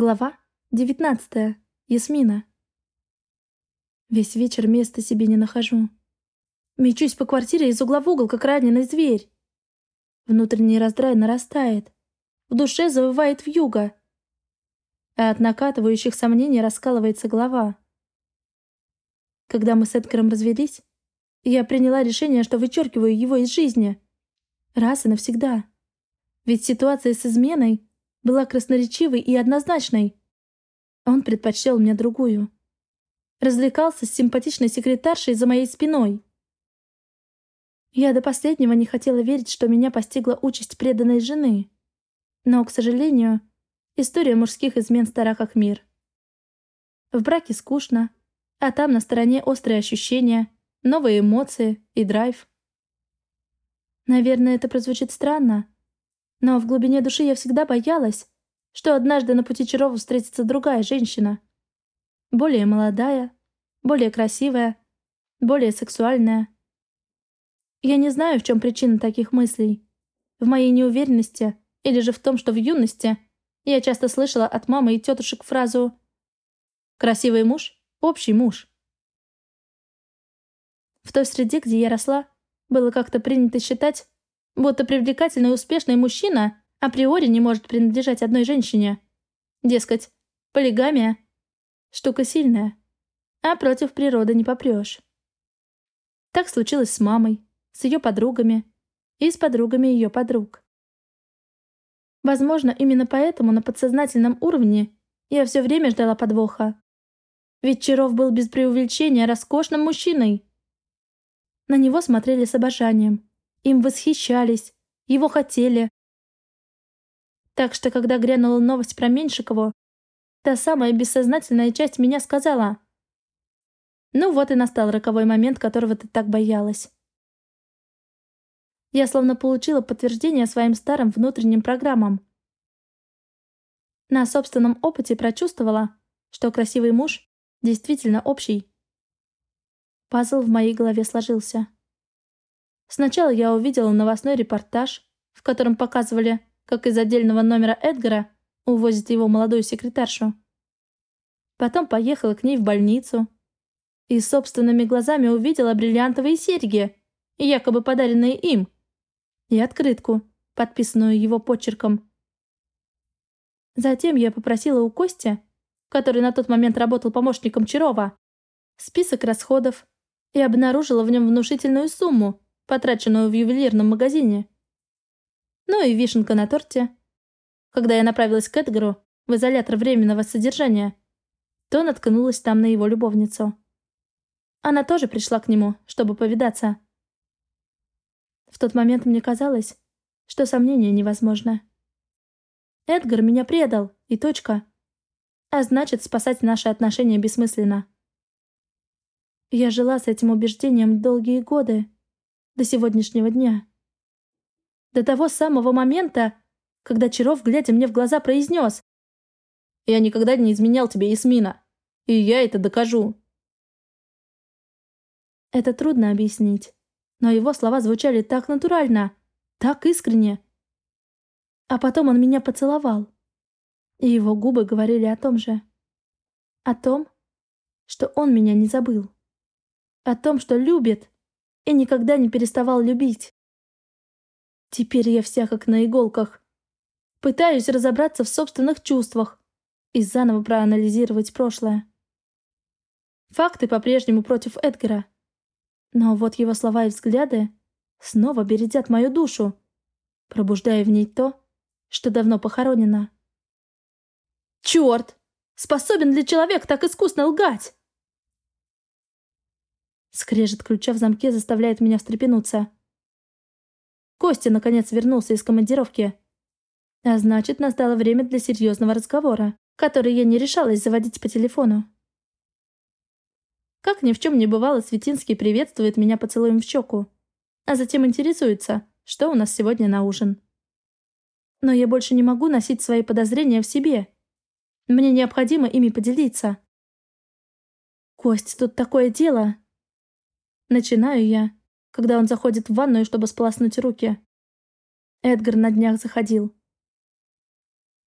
Глава 19. Ясмина. Весь вечер места себе не нахожу. Мечусь по квартире из угла в угол, как раненый зверь. Внутренний раздрай нарастает. В душе завывает вьюга. А от накатывающих сомнений раскалывается голова. Когда мы с Эдгаром развелись, я приняла решение, что вычеркиваю его из жизни. Раз и навсегда. Ведь ситуация с изменой была красноречивой и однозначной. Он предпочел мне другую. Развлекался с симпатичной секретаршей за моей спиной. Я до последнего не хотела верить, что меня постигла участь преданной жены. Но, к сожалению, история мужских измен стара как мир. В браке скучно, а там на стороне острые ощущения, новые эмоции и драйв. Наверное, это прозвучит странно, но в глубине души я всегда боялась, что однажды на пути Чарова встретится другая женщина. Более молодая, более красивая, более сексуальная. Я не знаю, в чем причина таких мыслей. В моей неуверенности или же в том, что в юности я часто слышала от мамы и тетушек фразу «красивый муж – общий муж». В той среде, где я росла, было как-то принято считать, будто привлекательный и успешный мужчина априори не может принадлежать одной женщине. Дескать, полигамия – штука сильная, а против природы не попрешь. Так случилось с мамой, с ее подругами и с подругами ее подруг. Возможно, именно поэтому на подсознательном уровне я все время ждала подвоха. Ведь Чаров был без преувеличения роскошным мужчиной. На него смотрели с обожанием, им восхищались, его хотели. Так что, когда грянула новость про Меньшикову, та самая бессознательная часть меня сказала «Ну вот и настал роковой момент, которого ты так боялась». Я словно получила подтверждение своим старым внутренним программам. На собственном опыте прочувствовала, что красивый муж действительно общий. Пазл в моей голове сложился. Сначала я увидела новостной репортаж, в котором показывали, как из отдельного номера Эдгара увозят его молодую секретаршу. Потом поехала к ней в больницу и собственными глазами увидела бриллиантовые серьги, якобы подаренные им, и открытку, подписанную его почерком. Затем я попросила у Кости, который на тот момент работал помощником Чарова, список расходов и обнаружила в нем внушительную сумму, потраченную в ювелирном магазине. Ну и вишенка на торте. Когда я направилась к Эдгару в изолятор временного содержания, то наткнулась там на его любовницу. Она тоже пришла к нему, чтобы повидаться. В тот момент мне казалось, что сомнение невозможно. Эдгар меня предал, и точка. А значит, спасать наши отношения бессмысленно. Я жила с этим убеждением долгие годы до сегодняшнего дня. До того самого момента, когда Чаров, глядя мне в глаза, произнес «Я никогда не изменял тебе, Ясмина, и я это докажу». Это трудно объяснить, но его слова звучали так натурально, так искренне. А потом он меня поцеловал, и его губы говорили о том же. О том, что он меня не забыл. О том, что любит и никогда не переставал любить. Теперь я вся как на иголках. Пытаюсь разобраться в собственных чувствах и заново проанализировать прошлое. Факты по-прежнему против Эдгара. Но вот его слова и взгляды снова бередят мою душу, пробуждая в ней то, что давно похоронено. Черт! Способен ли человек так искусно лгать? Скрежет ключа в замке заставляет меня встрепенуться. Костя, наконец, вернулся из командировки. А значит, настало время для серьезного разговора, который я не решалась заводить по телефону. Как ни в чем не бывало, Светинский приветствует меня поцелуем в щеку, а затем интересуется, что у нас сегодня на ужин. Но я больше не могу носить свои подозрения в себе. Мне необходимо ими поделиться. Кость, тут такое дело. Начинаю я, когда он заходит в ванную, чтобы сполоснуть руки. Эдгар на днях заходил.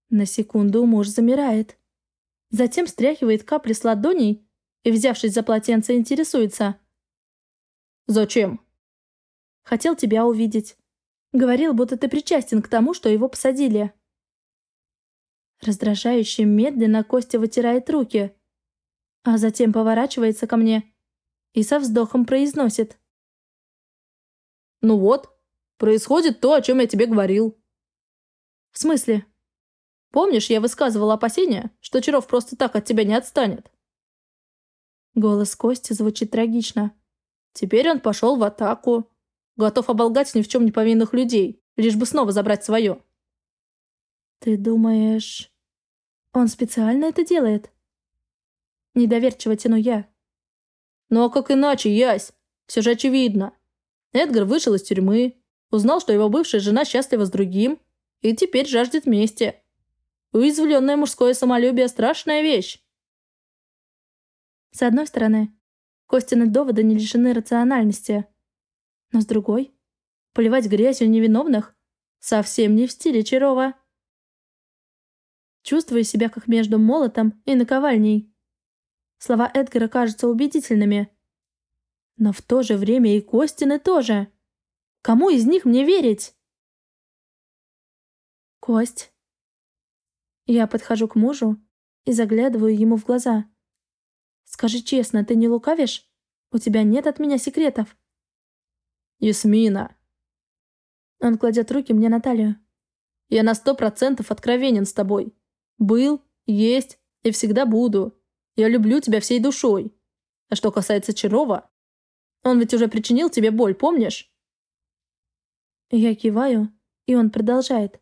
На секунду муж замирает, Затем стряхивает капли с ладоней и, взявшись за полотенце, интересуется. «Зачем?» «Хотел тебя увидеть. Говорил, будто ты причастен к тому, что его посадили». Раздражающе медленно Костя вытирает руки, а затем поворачивается ко мне и со вздохом произносит. «Ну вот, происходит то, о чем я тебе говорил». «В смысле?» «Помнишь, я высказывал опасения, что Чаров просто так от тебя не отстанет?» Голос Кости звучит трагично. «Теперь он пошел в атаку. Готов оболгать ни в чем не повинных людей, лишь бы снова забрать свое». «Ты думаешь, он специально это делает?» Недоверчиво тяну я. «Ну а как иначе, Ясь? Все же очевидно. Эдгар вышел из тюрьмы, узнал, что его бывшая жена счастлива с другим, и теперь жаждет мести. Уязвленное мужское самолюбие – страшная вещь. С одной стороны, Костины доводы не лишены рациональности. Но с другой, поливать грязью невиновных совсем не в стиле Чарова. Чувствую себя как между молотом и наковальней. Слова Эдгара кажутся убедительными, но в то же время и Костины тоже. Кому из них мне верить? Кость. Я подхожу к мужу и заглядываю ему в глаза. Скажи честно, ты не лукавишь? У тебя нет от меня секретов. Ясмина. Он кладет руки мне на талию. Я на сто процентов откровенен с тобой. Был, есть и всегда буду. Я люблю тебя всей душой. А что касается Чарова, он ведь уже причинил тебе боль, помнишь?» Я киваю, и он продолжает.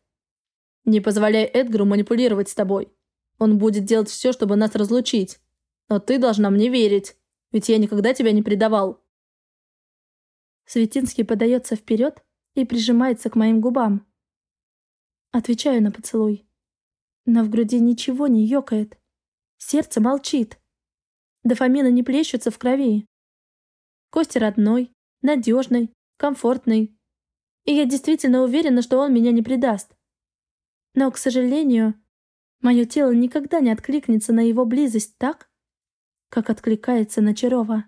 «Не позволяй Эдгару манипулировать с тобой. Он будет делать все, чтобы нас разлучить. Но ты должна мне верить, ведь я никогда тебя не предавал». Светинский подается вперед и прижимается к моим губам. Отвечаю на поцелуй. Но в груди ничего не ёкает. Сердце молчит. Дофамина не плещутся в крови. Костя родной, надежный, комфортный. И я действительно уверена, что он меня не предаст. Но, к сожалению, мое тело никогда не откликнется на его близость так, как откликается на Чарова.